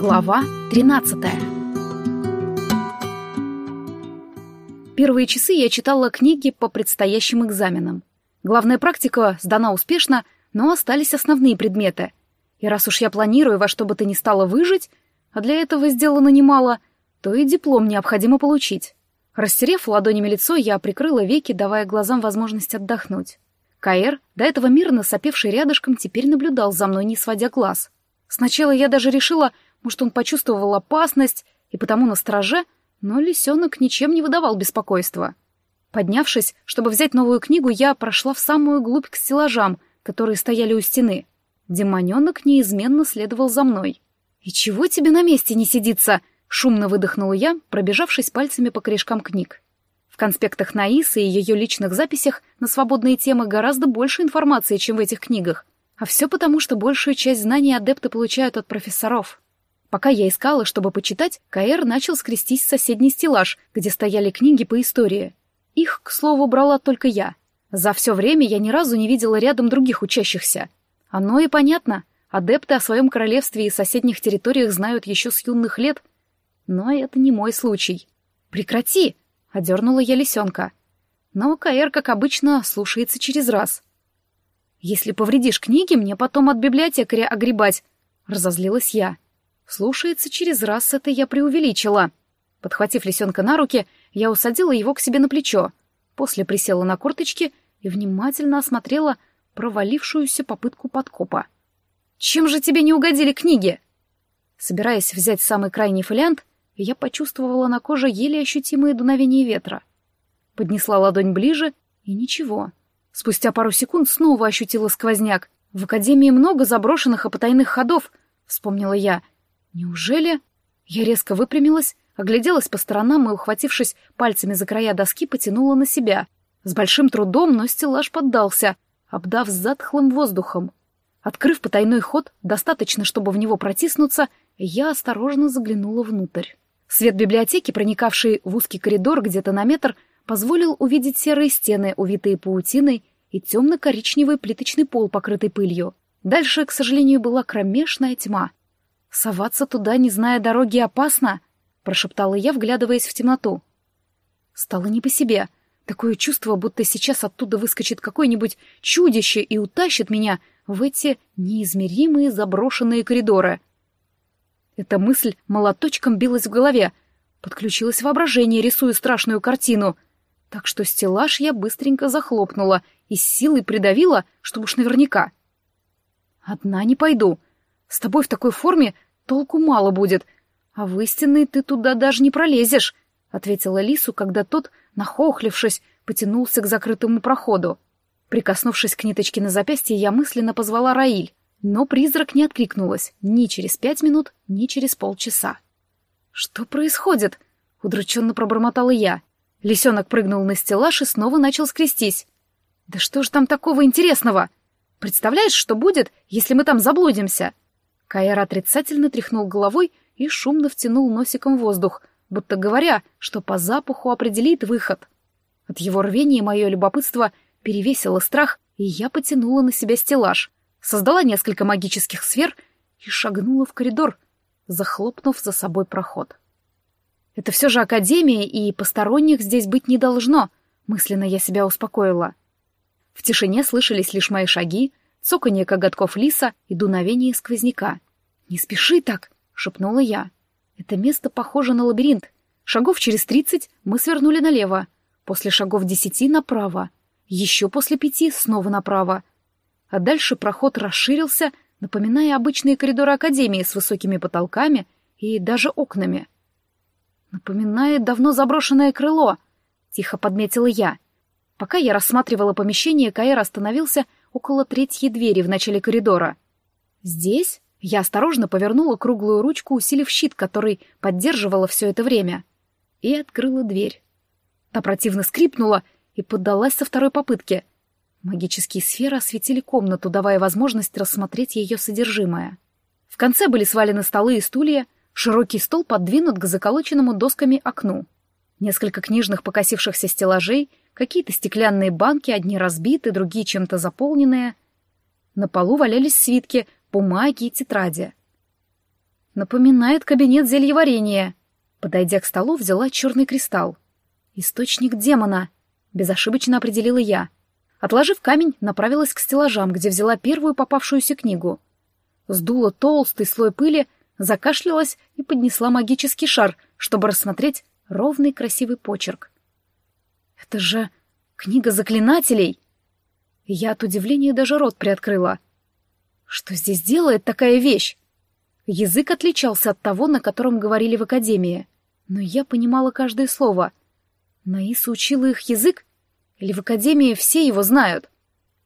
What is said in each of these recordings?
Глава 13 Первые часы я читала книги по предстоящим экзаменам. Главная практика сдана успешно, но остались основные предметы. И раз уж я планирую во что бы то ни стало выжить, а для этого сделано немало, то и диплом необходимо получить. Растерев ладонями лицо, я прикрыла веки, давая глазам возможность отдохнуть. Каэр, до этого мирно сопевший рядышком, теперь наблюдал за мной, не сводя глаз. Сначала я даже решила, может, он почувствовал опасность и потому на страже, но лисенок ничем не выдавал беспокойства. Поднявшись, чтобы взять новую книгу, я прошла в самую глубь к стеллажам, которые стояли у стены. Демоненок неизменно следовал за мной. «И чего тебе на месте не сидится?» — шумно выдохнула я, пробежавшись пальцами по корешкам книг. В конспектах Наисы и ее личных записях на свободные темы гораздо больше информации, чем в этих книгах. А все потому, что большую часть знаний адепты получают от профессоров. Пока я искала, чтобы почитать, Каэр начал скрестись в соседний стеллаж, где стояли книги по истории. Их, к слову, брала только я. За все время я ни разу не видела рядом других учащихся. Оно и понятно. Адепты о своем королевстве и соседних территориях знают еще с юных лет. Но это не мой случай. «Прекрати!» — одернула я лисенка. Но Каэр, как обычно, слушается через раз. «Если повредишь книги, мне потом от библиотекаря огребать», — разозлилась я. Слушается через раз, это я преувеличила. Подхватив лисенка на руки, я усадила его к себе на плечо. После присела на корточки и внимательно осмотрела провалившуюся попытку подкопа. «Чем же тебе не угодили книги?» Собираясь взять самый крайний фолиант, я почувствовала на коже еле ощутимые дуновения ветра. Поднесла ладонь ближе, и ничего. Спустя пару секунд снова ощутила сквозняк. В академии много заброшенных и потайных ходов, вспомнила я, Неужели... Я резко выпрямилась, огляделась по сторонам и, ухватившись пальцами за края доски, потянула на себя. С большим трудом, но стеллаж поддался, обдав затхлым воздухом. Открыв потайной ход, достаточно, чтобы в него протиснуться, я осторожно заглянула внутрь. Свет библиотеки, проникавший в узкий коридор где-то на метр, позволил увидеть серые стены, увитые паутиной, и темно-коричневый плиточный пол, покрытый пылью. Дальше, к сожалению, была кромешная тьма. «Соваться туда, не зная дороги, опасно», — прошептала я, вглядываясь в темноту. Стало не по себе. Такое чувство, будто сейчас оттуда выскочит какое-нибудь чудище и утащит меня в эти неизмеримые заброшенные коридоры. Эта мысль молоточком билась в голове. Подключилось воображение, рисуя страшную картину. Так что стеллаж я быстренько захлопнула и с силой придавила, чтобы уж наверняка. «Одна не пойду», с тобой в такой форме толку мало будет, а в истинной ты туда даже не пролезешь», — ответила Лису, когда тот, нахохлившись, потянулся к закрытому проходу. Прикоснувшись к ниточке на запястье, я мысленно позвала Раиль, но призрак не откликнулась ни через пять минут, ни через полчаса. «Что происходит?» — удрученно пробормотала я. Лисенок прыгнул на стеллаж и снова начал скрестись. «Да что ж там такого интересного? Представляешь, что будет, если мы там заблудимся?» Кайр отрицательно тряхнул головой и шумно втянул носиком воздух, будто говоря, что по запаху определит выход. От его рвения мое любопытство перевесило страх, и я потянула на себя стеллаж, создала несколько магических сфер и шагнула в коридор, захлопнув за собой проход. Это все же академия, и посторонних здесь быть не должно, мысленно я себя успокоила. В тишине слышались лишь мои шаги, цоканье коготков лиса и дуновение сквозняка. «Не спеши так!» — шепнула я. «Это место похоже на лабиринт. Шагов через тридцать мы свернули налево, после шагов десяти направо, еще после пяти снова направо. А дальше проход расширился, напоминая обычные коридоры Академии с высокими потолками и даже окнами. «Напоминает давно заброшенное крыло», — тихо подметила я. Пока я рассматривала помещение, Каэр остановился — около третьей двери в начале коридора. Здесь я осторожно повернула круглую ручку, усилив щит, который поддерживала все это время, и открыла дверь. Та противно скрипнула и поддалась со второй попытки. Магические сферы осветили комнату, давая возможность рассмотреть ее содержимое. В конце были свалены столы и стулья, широкий стол подвинут к заколоченному досками окну. Несколько книжных покосившихся стеллажей Какие-то стеклянные банки, одни разбиты, другие чем-то заполненные. На полу валялись свитки, бумаги и тетради. Напоминает кабинет зельеварения. Подойдя к столу, взяла черный кристалл. «Источник демона», — безошибочно определила я. Отложив камень, направилась к стеллажам, где взяла первую попавшуюся книгу. Сдула толстый слой пыли, закашлялась и поднесла магический шар, чтобы рассмотреть ровный красивый почерк. «Это же книга заклинателей!» я от удивления даже рот приоткрыла. «Что здесь делает такая вещь?» Язык отличался от того, на котором говорили в академии, но я понимала каждое слово. Наиса учила их язык? Или в академии все его знают?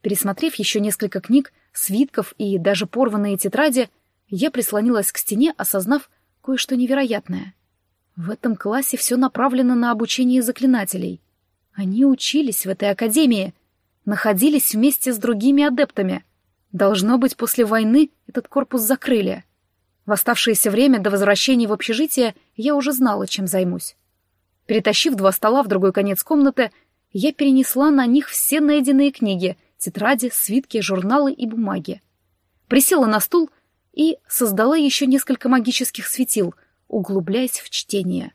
Пересмотрев еще несколько книг, свитков и даже порванные тетради, я прислонилась к стене, осознав кое-что невероятное. В этом классе все направлено на обучение заклинателей. Они учились в этой академии, находились вместе с другими адептами. Должно быть, после войны этот корпус закрыли. В оставшееся время до возвращения в общежитие я уже знала, чем займусь. Перетащив два стола в другой конец комнаты, я перенесла на них все найденные книги, тетради, свитки, журналы и бумаги. Присела на стул и создала еще несколько магических светил, углубляясь в чтение.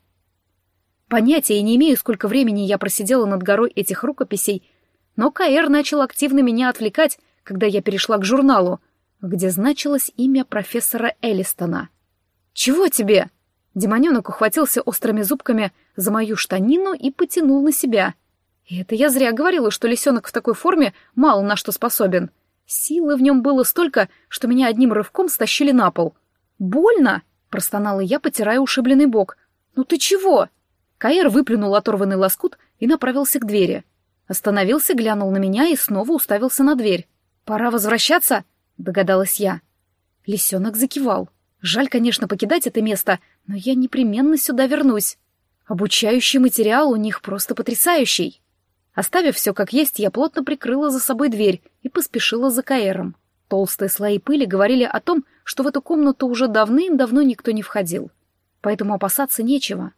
Понятия не имею, сколько времени я просидела над горой этих рукописей, но Каэр начал активно меня отвлекать, когда я перешла к журналу — где значилось имя профессора Элистона. «Чего тебе?» Демоненок ухватился острыми зубками за мою штанину и потянул на себя. И это я зря говорила, что лисенок в такой форме мало на что способен. Силы в нем было столько, что меня одним рывком стащили на пол. «Больно?» — простонала я, потирая ушибленный бок. «Ну ты чего?» Каэр выплюнул оторванный лоскут и направился к двери. Остановился, глянул на меня и снова уставился на дверь. «Пора возвращаться?» догадалась я. Лисенок закивал. Жаль, конечно, покидать это место, но я непременно сюда вернусь. Обучающий материал у них просто потрясающий. Оставив все как есть, я плотно прикрыла за собой дверь и поспешила за Каэром. Толстые слои пыли говорили о том, что в эту комнату уже давным-давно никто не входил. Поэтому опасаться нечего.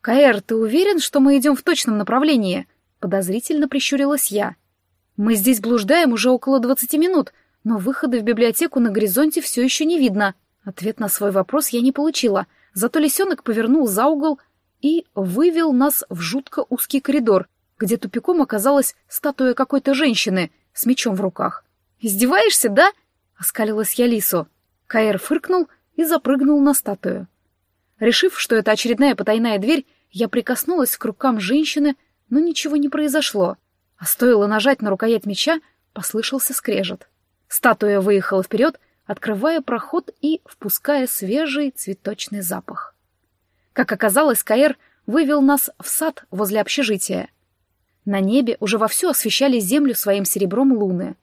«Каэр, ты уверен, что мы идем в точном направлении?» Подозрительно прищурилась я. «Мы здесь блуждаем уже около двадцати минут, но выхода в библиотеку на горизонте все еще не видно. Ответ на свой вопрос я не получила, зато лисенок повернул за угол и вывел нас в жутко узкий коридор, где тупиком оказалась статуя какой-то женщины с мечом в руках. «Издеваешься, да?» — оскалилась я лису. Каэр фыркнул и запрыгнул на статую. Решив, что это очередная потайная дверь, я прикоснулась к рукам женщины, но ничего не произошло. А стоило нажать на рукоять меча, послышался скрежет. Статуя выехала вперед, открывая проход и впуская свежий цветочный запах. Как оказалось, Каэр вывел нас в сад возле общежития. На небе уже вовсю освещали землю своим серебром луны.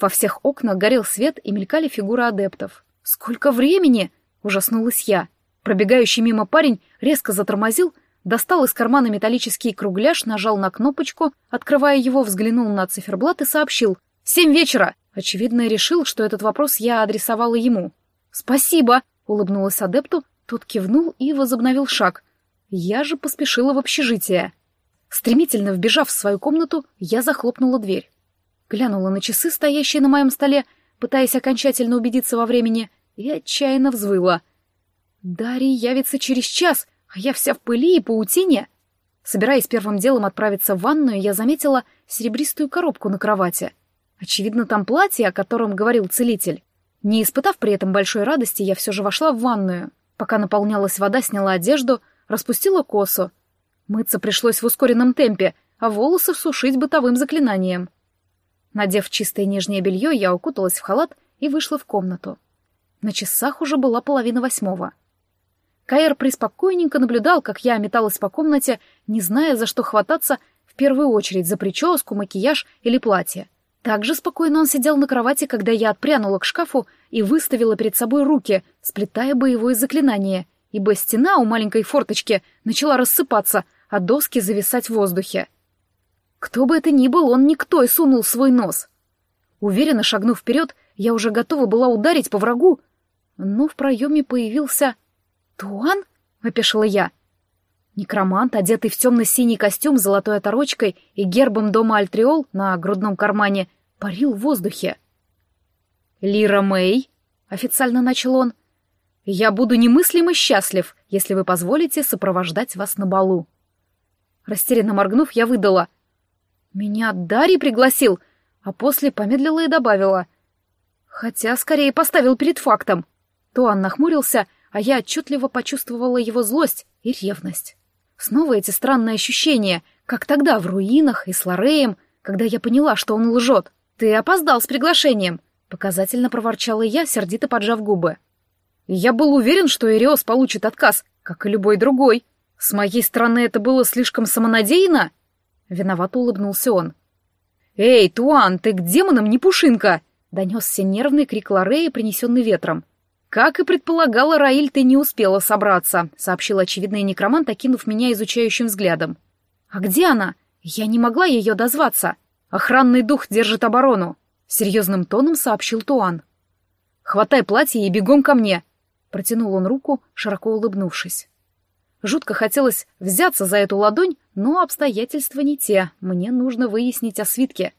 Во всех окнах горел свет и мелькали фигуры адептов. «Сколько времени!» — ужаснулась я. Пробегающий мимо парень резко затормозил, достал из кармана металлический кругляш, нажал на кнопочку, открывая его, взглянул на циферблат и сообщил. «Семь вечера! Очевидно, решил, что этот вопрос я адресовала ему. «Спасибо!» — улыбнулась адепту, тот кивнул и возобновил шаг. Я же поспешила в общежитие. Стремительно вбежав в свою комнату, я захлопнула дверь. Глянула на часы, стоящие на моем столе, пытаясь окончательно убедиться во времени, и отчаянно взвыла. «Дарий явится через час, а я вся в пыли и паутине!» Собираясь первым делом отправиться в ванную, я заметила серебристую коробку на кровати — Очевидно, там платье, о котором говорил целитель. Не испытав при этом большой радости, я все же вошла в ванную. Пока наполнялась вода, сняла одежду, распустила косу. Мыться пришлось в ускоренном темпе, а волосы сушить бытовым заклинанием. Надев чистое нижнее белье, я укуталась в халат и вышла в комнату. На часах уже была половина восьмого. Каэр приспокойненько наблюдал, как я металась по комнате, не зная, за что хвататься в первую очередь, за прическу, макияж или платье. Так же спокойно он сидел на кровати, когда я отпрянула к шкафу и выставила перед собой руки, сплетая боевое заклинание, ибо стена у маленькой форточки начала рассыпаться, а доски зависать в воздухе. Кто бы это ни был, он никто и сунул свой нос. Уверенно шагнув вперед, я уже готова была ударить по врагу, но в проеме появился... «Туан?» — опешила я. Некромант, одетый в темно-синий костюм с золотой оторочкой и гербом дома Альтриол на грудном кармане, парил в воздухе. «Лира Мэй», — официально начал он, Я буду немыслимо счастлив, если вы позволите сопровождать вас на балу. Растерянно моргнув, я выдала. Меня Дарий пригласил, а после помедлила и добавила. Хотя скорее поставил перед фактом. Туан нахмурился, а я отчетливо почувствовала его злость и ревность. Снова эти странные ощущения, как тогда в руинах и с Лореем, когда я поняла, что он лжет. «Ты опоздал с приглашением», — показательно проворчала я, сердито поджав губы. Я был уверен, что Ириос получит отказ, как и любой другой. С моей стороны это было слишком самонадеянно. Виновато улыбнулся он. «Эй, Туан, ты к демонам не пушинка!» — донесся нервный крик Лореи, принесенный ветром. «Как и предполагала Раиль, ты не успела собраться», — сообщил очевидный некромант, окинув меня изучающим взглядом. «А где она? Я не могла ее дозваться». «Охранный дух держит оборону», — серьезным тоном сообщил Туан. «Хватай платье и бегом ко мне», — протянул он руку, широко улыбнувшись. Жутко хотелось взяться за эту ладонь, но обстоятельства не те, мне нужно выяснить о свитке.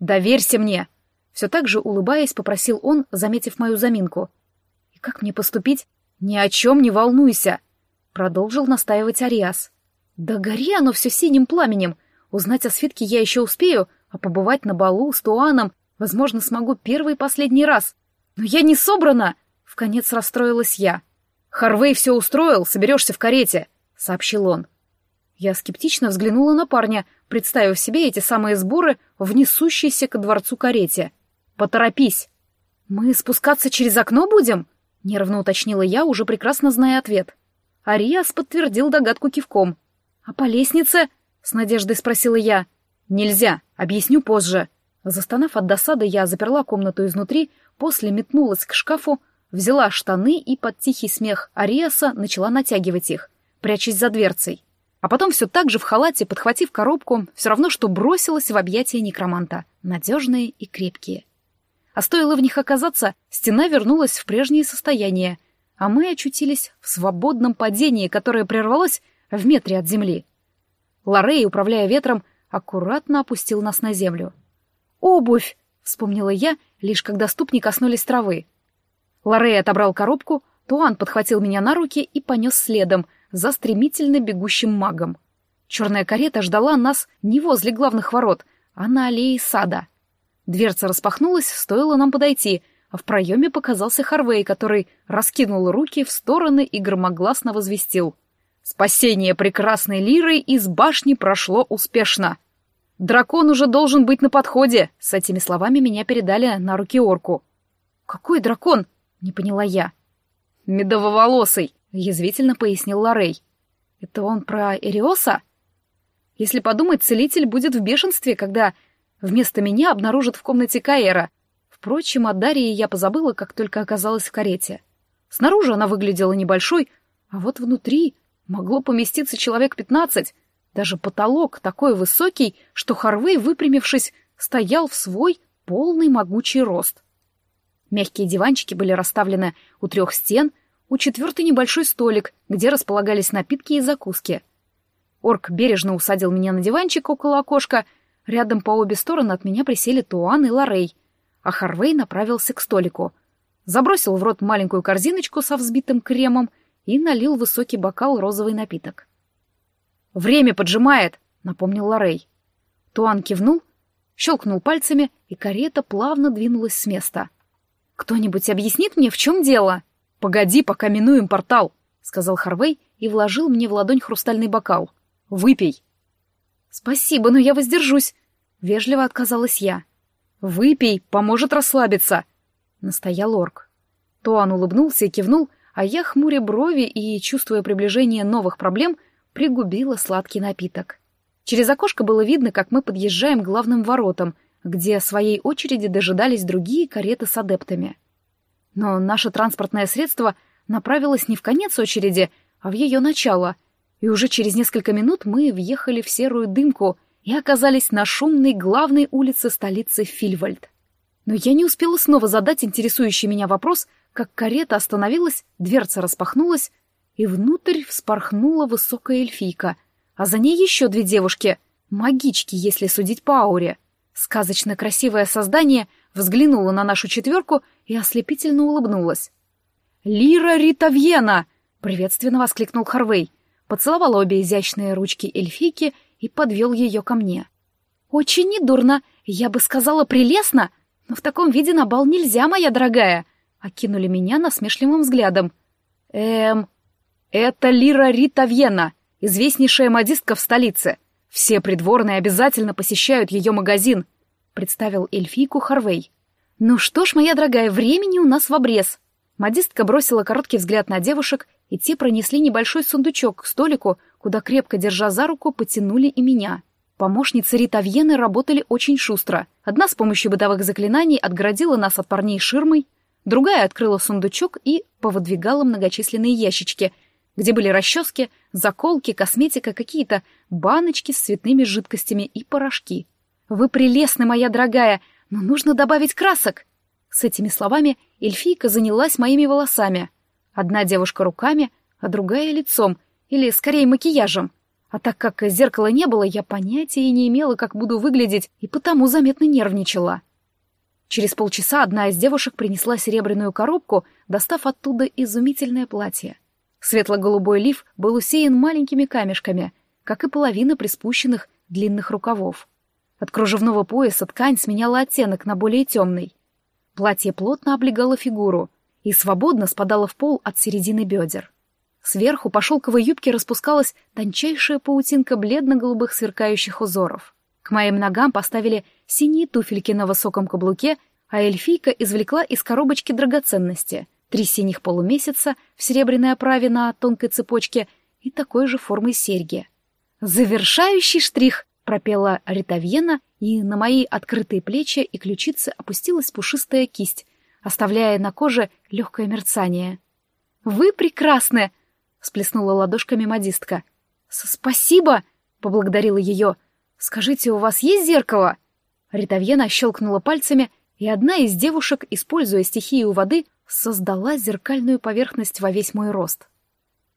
«Доверься мне!» Все так же, улыбаясь, попросил он, заметив мою заминку. «И как мне поступить? Ни о чем не волнуйся!» Продолжил настаивать Ариас. «Да гори оно все синим пламенем! Узнать о свитке я еще успею, а побывать на балу с Туаном, возможно, смогу первый и последний раз. Но я не собрана!» — вконец расстроилась я. «Харвей все устроил, соберешься в карете», — сообщил он. Я скептично взглянула на парня, представив себе эти самые сборы в несущейся ко дворцу карете. «Поторопись!» «Мы спускаться через окно будем?» — нервно уточнила я, уже прекрасно зная ответ. Ариас подтвердил догадку кивком. «А по лестнице?» — с надеждой спросила я. «Нельзя, объясню позже». Застонав от досады, я заперла комнату изнутри, после метнулась к шкафу, взяла штаны и под тихий смех Ариаса начала натягивать их, прячась за дверцей. А потом все так же в халате, подхватив коробку, все равно что бросилась в объятия некроманта, надежные и крепкие. А стоило в них оказаться, стена вернулась в прежнее состояние, а мы очутились в свободном падении, которое прервалось в метре от земли. Лорей, управляя ветром, аккуратно опустил нас на землю. «Обувь!» — вспомнила я, лишь когда ступни коснулись травы. Лорей отобрал коробку, Туан подхватил меня на руки и понес следом за стремительно бегущим магом. Черная карета ждала нас не возле главных ворот, а на аллее сада. Дверца распахнулась, стоило нам подойти, а в проеме показался Харвей, который раскинул руки в стороны и громогласно возвестил. «Спасение прекрасной лиры из башни прошло успешно!» «Дракон уже должен быть на подходе!» С этими словами меня передали на руки орку. «Какой дракон?» — не поняла я. «Медововолосый», — язвительно пояснил Лорей. «Это он про Эриоса?» Если подумать, целитель будет в бешенстве, когда вместо меня обнаружат в комнате Каэра. Впрочем, о Дарье я позабыла, как только оказалась в карете. Снаружи она выглядела небольшой, а вот внутри могло поместиться человек пятнадцать. Даже потолок такой высокий, что Харвей, выпрямившись, стоял в свой полный могучий рост. Мягкие диванчики были расставлены у трех стен, у четвертой небольшой столик, где располагались напитки и закуски. Орк бережно усадил меня на диванчик около окошка, рядом по обе стороны от меня присели Туан и Лорей, а Харвей направился к столику. Забросил в рот маленькую корзиночку со взбитым кремом и налил высокий бокал розовый напиток. «Время поджимает», — напомнил Лорей. Туан кивнул, щелкнул пальцами, и карета плавно двинулась с места — «Кто-нибудь объяснит мне, в чем дело?» «Погоди, пока минуем портал», — сказал Харвей и вложил мне в ладонь хрустальный бокал. «Выпей». «Спасибо, но я воздержусь», — вежливо отказалась я. «Выпей, поможет расслабиться», — настоял орк. Туан улыбнулся и кивнул, а я, хмуря брови и, чувствуя приближение новых проблем, пригубила сладкий напиток. Через окошко было видно, как мы подъезжаем к главным воротам — где своей очереди дожидались другие кареты с адептами. Но наше транспортное средство направилось не в конец очереди, а в ее начало, и уже через несколько минут мы въехали в серую дымку и оказались на шумной главной улице столицы Фильвальд. Но я не успела снова задать интересующий меня вопрос, как карета остановилась, дверца распахнулась, и внутрь вспорхнула высокая эльфийка, а за ней еще две девушки, магички, если судить по ауре — Сказочно красивое создание взглянуло на нашу четверку и ослепительно улыбнулось. «Лира Ритавьена!» — приветственно воскликнул Харвей. Поцеловал обе изящные ручки эльфийки и подвел ее ко мне. «Очень недурно, я бы сказала прелестно, но в таком виде на бал нельзя, моя дорогая!» Окинули меня насмешливым взглядом. «Эм, это Лира Ритавьена, известнейшая модистка в столице. Все придворные обязательно посещают ее магазин», — представил эльфийку Харвей. «Ну что ж, моя дорогая, времени у нас в обрез». Модистка бросила короткий взгляд на девушек, и те пронесли небольшой сундучок к столику, куда, крепко держа за руку, потянули и меня. Помощницы Ритавьены работали очень шустро. Одна с помощью бытовых заклинаний отгородила нас от парней ширмой, другая открыла сундучок и повыдвигала многочисленные ящички, где были расчески, заколки, косметика, какие-то баночки с цветными жидкостями и порошки. «Вы прелестны, моя дорогая, но нужно добавить красок!» С этими словами эльфийка занялась моими волосами. Одна девушка руками, а другая лицом, или скорее макияжем. А так как зеркала не было, я понятия не имела, как буду выглядеть, и потому заметно нервничала. Через полчаса одна из девушек принесла серебряную коробку, достав оттуда изумительное платье. Светло-голубой лиф был усеян маленькими камешками, как и половина приспущенных длинных рукавов. От кружевного пояса ткань сменяла оттенок на более темный. Платье плотно облегало фигуру и свободно спадало в пол от середины бедер. Сверху по шелковой юбке распускалась тончайшая паутинка бледно-голубых сверкающих узоров. К моим ногам поставили синие туфельки на высоком каблуке, а эльфийка извлекла из коробочки драгоценности — три синих полумесяца в серебряной оправе на тонкой цепочке и такой же формы серьги. «Завершающий штрих!» — пропела Ритавьена, и на мои открытые плечи и ключицы опустилась пушистая кисть, оставляя на коже легкое мерцание. «Вы прекрасны!» — сплеснула ладошками модистка. «Спасибо!» — поблагодарила ее. «Скажите, у вас есть зеркало?» Ритавьена щелкнула пальцами, и одна из девушек, используя стихию воды, создала зеркальную поверхность во весь мой рост.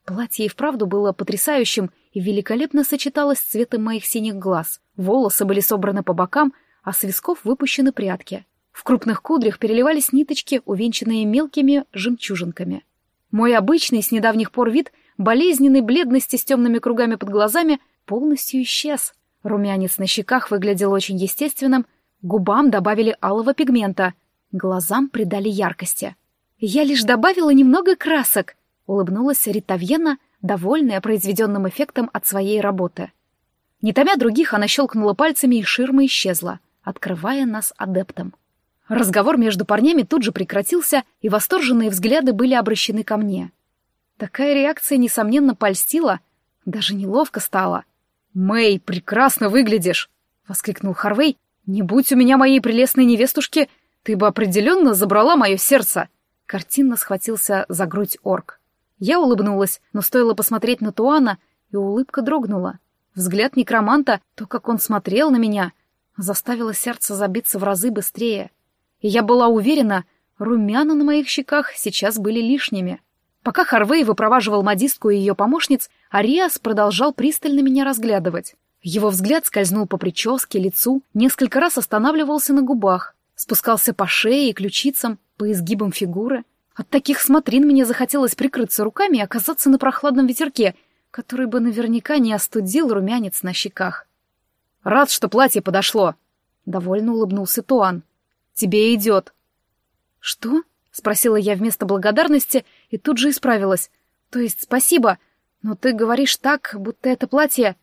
Платье и вправду было потрясающим и великолепно сочеталось с цветом моих синих глаз. Волосы были собраны по бокам, а с висков выпущены прядки. В крупных кудрях переливались ниточки, увенчанные мелкими жемчужинками. Мой обычный с недавних пор вид болезненной бледности с темными кругами под глазами полностью исчез. Румянец на щеках выглядел очень естественным, губам добавили алого пигмента, глазам придали яркости. «Я лишь добавила немного красок», — улыбнулась Ритавьена, довольная произведенным эффектом от своей работы. Не томя других, она щелкнула пальцами, и ширма исчезла, открывая нас адептом. Разговор между парнями тут же прекратился, и восторженные взгляды были обращены ко мне. Такая реакция, несомненно, польстила, даже неловко стало. «Мэй, прекрасно выглядишь!» — воскликнул Харвей. «Не будь у меня моей прелестной невестушки, ты бы определенно забрала мое сердце!» Картинно схватился за грудь орк. Я улыбнулась, но стоило посмотреть на Туана, и улыбка дрогнула. Взгляд некроманта, то, как он смотрел на меня, заставило сердце забиться в разы быстрее и я была уверена, румяна на моих щеках сейчас были лишними. Пока Харвей выпроваживал модистку и ее помощниц, Ариас продолжал пристально меня разглядывать. Его взгляд скользнул по прическе, лицу, несколько раз останавливался на губах, спускался по шее и ключицам, по изгибам фигуры. От таких смотрин мне захотелось прикрыться руками и оказаться на прохладном ветерке, который бы наверняка не остудил румянец на щеках. «Рад, что платье подошло!» — довольно улыбнулся Туан. Тебе идет». «Что?» — спросила я вместо благодарности и тут же исправилась. «То есть спасибо, но ты говоришь так, будто это платье...»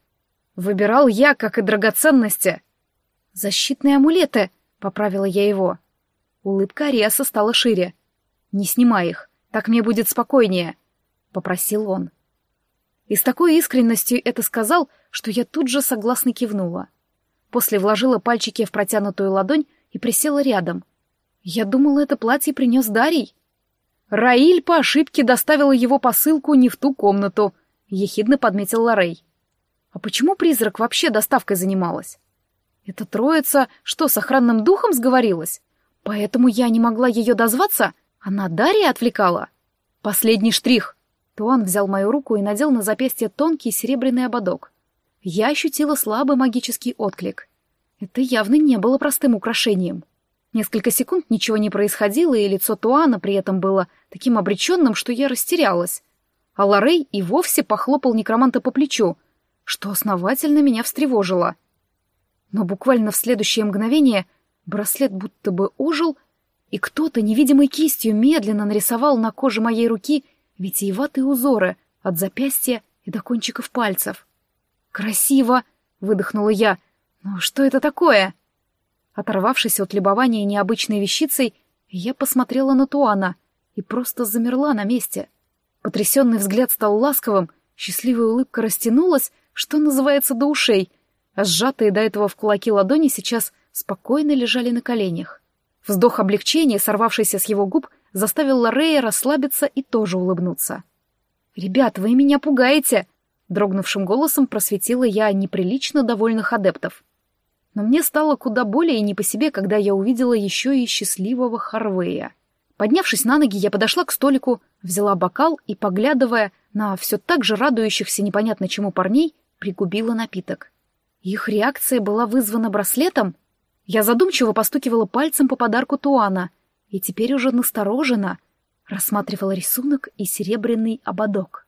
«Выбирал я, как и драгоценности». «Защитные амулеты», — поправила я его. Улыбка Ариаса стала шире. «Не снимай их, так мне будет спокойнее», — попросил он. И с такой искренностью это сказал, что я тут же согласно кивнула. После вложила пальчики в протянутую ладонь и присела рядом. Я думала, это платье принес Дарий. Раиль по ошибке доставила его посылку не в ту комнату, ехидно подметил Лорей. А почему призрак вообще доставкой занималась? Эта троица что, с охранным духом сговорилась? Поэтому я не могла ее дозваться? Она Дарья отвлекала? Последний штрих. Туан взял мою руку и надел на запястье тонкий серебряный ободок. Я ощутила слабый магический отклик. Это явно не было простым украшением. Несколько секунд ничего не происходило, и лицо Туана при этом было таким обреченным, что я растерялась. А Лорей и вовсе похлопал некроманта по плечу, что основательно меня встревожило. Но буквально в следующее мгновение браслет будто бы ожил, и кто-то невидимой кистью медленно нарисовал на коже моей руки витиеватые узоры от запястья и до кончиков пальцев. «Красиво!» — выдохнула я. «Но что это такое?» Оторвавшись от любования необычной вещицей, я посмотрела на Туана и просто замерла на месте. Потрясенный взгляд стал ласковым, счастливая улыбка растянулась, что называется, до ушей, сжатые до этого в кулаки ладони сейчас спокойно лежали на коленях. Вздох облегчения, сорвавшийся с его губ, заставил Лорея расслабиться и тоже улыбнуться. «Ребят, вы меня пугаете!» — дрогнувшим голосом просветила я неприлично довольных адептов но мне стало куда более не по себе, когда я увидела еще и счастливого Харвея. Поднявшись на ноги, я подошла к столику, взяла бокал и, поглядывая на все так же радующихся непонятно чему парней, пригубила напиток. Их реакция была вызвана браслетом. Я задумчиво постукивала пальцем по подарку Туана и теперь уже настороженно рассматривала рисунок и серебряный ободок.